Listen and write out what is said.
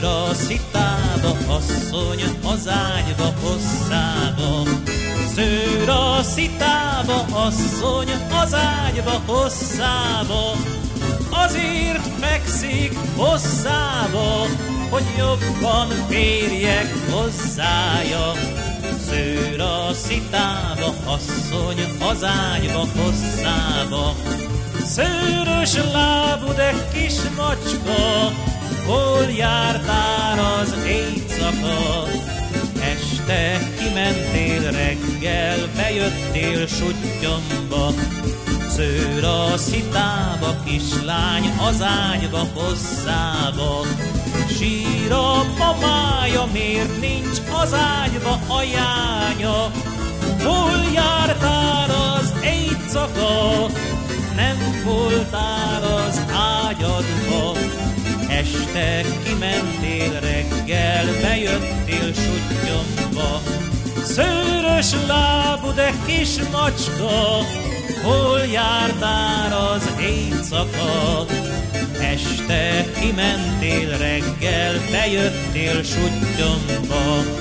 Szőr a szitába, asszony az ágyba hosszába. Szőr a szitába, asszony az ágyba hosszába. Azért fekszik hosszába, hogy jobban férjek hozzája. Szőr a szitába, asszony az ágyba hosszába. Szőrös lábú, de kis macska, hol az éjszaka? Este kimentél reggel, bejöttél suttyomba, Szőr a szitába, kislány az ágyba hosszába. Sír a mamája, miért nincs az ágyba a jánya? Hol jártál az éjszaka? Nem voltál az ágyadba. Este kimentél reggel, bejöttél suttyomba. Szőrös lábú, de kis macska, hol jártál az éjszaka? Este kimentél reggel, bejöttél suttyomba.